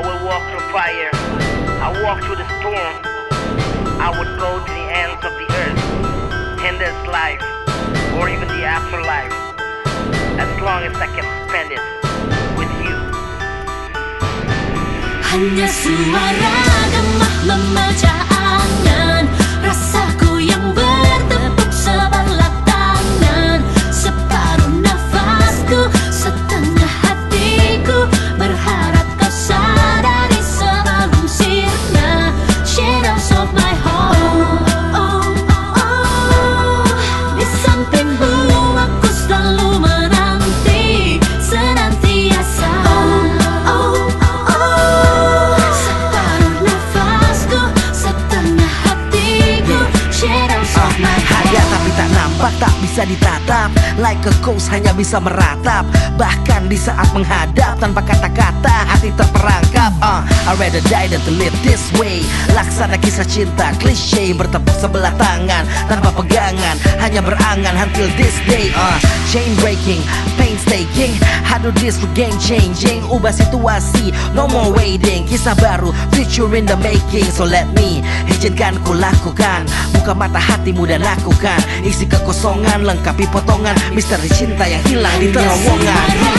will walk through fire. I walk through the storm. I would go to the ends of the earth, in this life, or even the afterlife, as long as I can spend it with you. Bisa ditatap. Like a ghost hanya bisa meratap. Bahkan di saat menghadap tanpa kata-kata Hati terperangkap. Uh, I rather die than to live this way. Laksana kisah cinta klise Bertepuk sebelah tangan. Tanpa pegangan Hanya berangan until this day. Uh, Chain breaking, painstaking. I do this for game changing. Ubah situasi, no more waiting. Kisah baru, future in the making. So let me, izinkan ku lakukan. Buka mata hatimu dan lakukan. Isi kekosongan, lengkapi potongan. Misteri cinta yang hilang di terowongan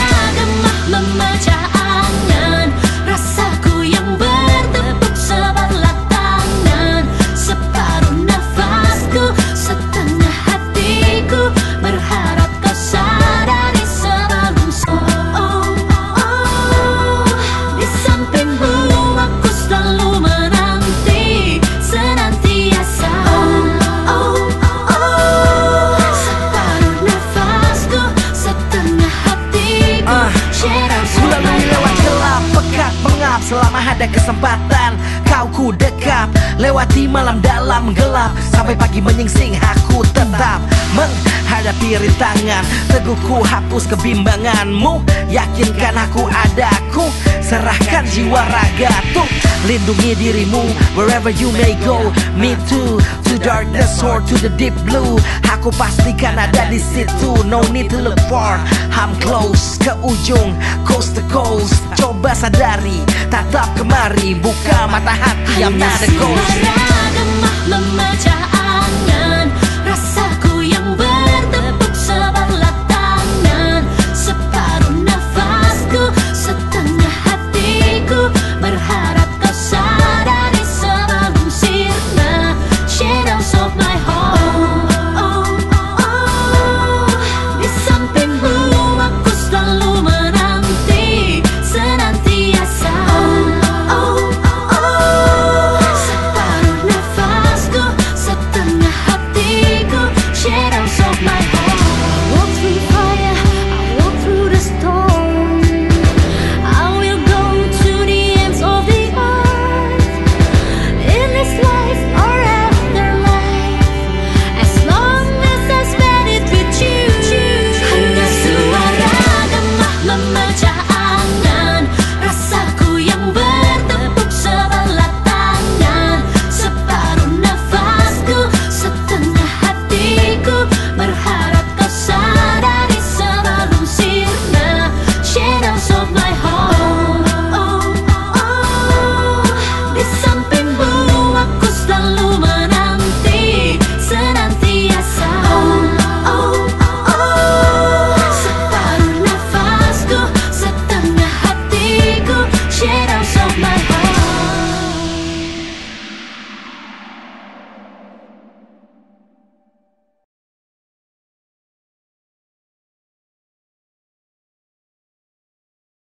pengap Selama ada kesempatan. Kau ku dekap Lewati malam dalam gelap. Sampai pagi menyingsing aku tetap Menghadapi rintangan. Teguh ku hapus kebimbanganmu. Yakinkan aku ada Ku serahkan jiwa raga tuh. Lindungi dirimu Wherever you may go. Me too To darkness or to the deep blue. Aku pastikan ada di situ No need to look far. I'm close ke ujung Coast to coast. Coba sadari Tatap kemari. Buka mata hati I'm Hanya not a ghost. Suara gemah remaja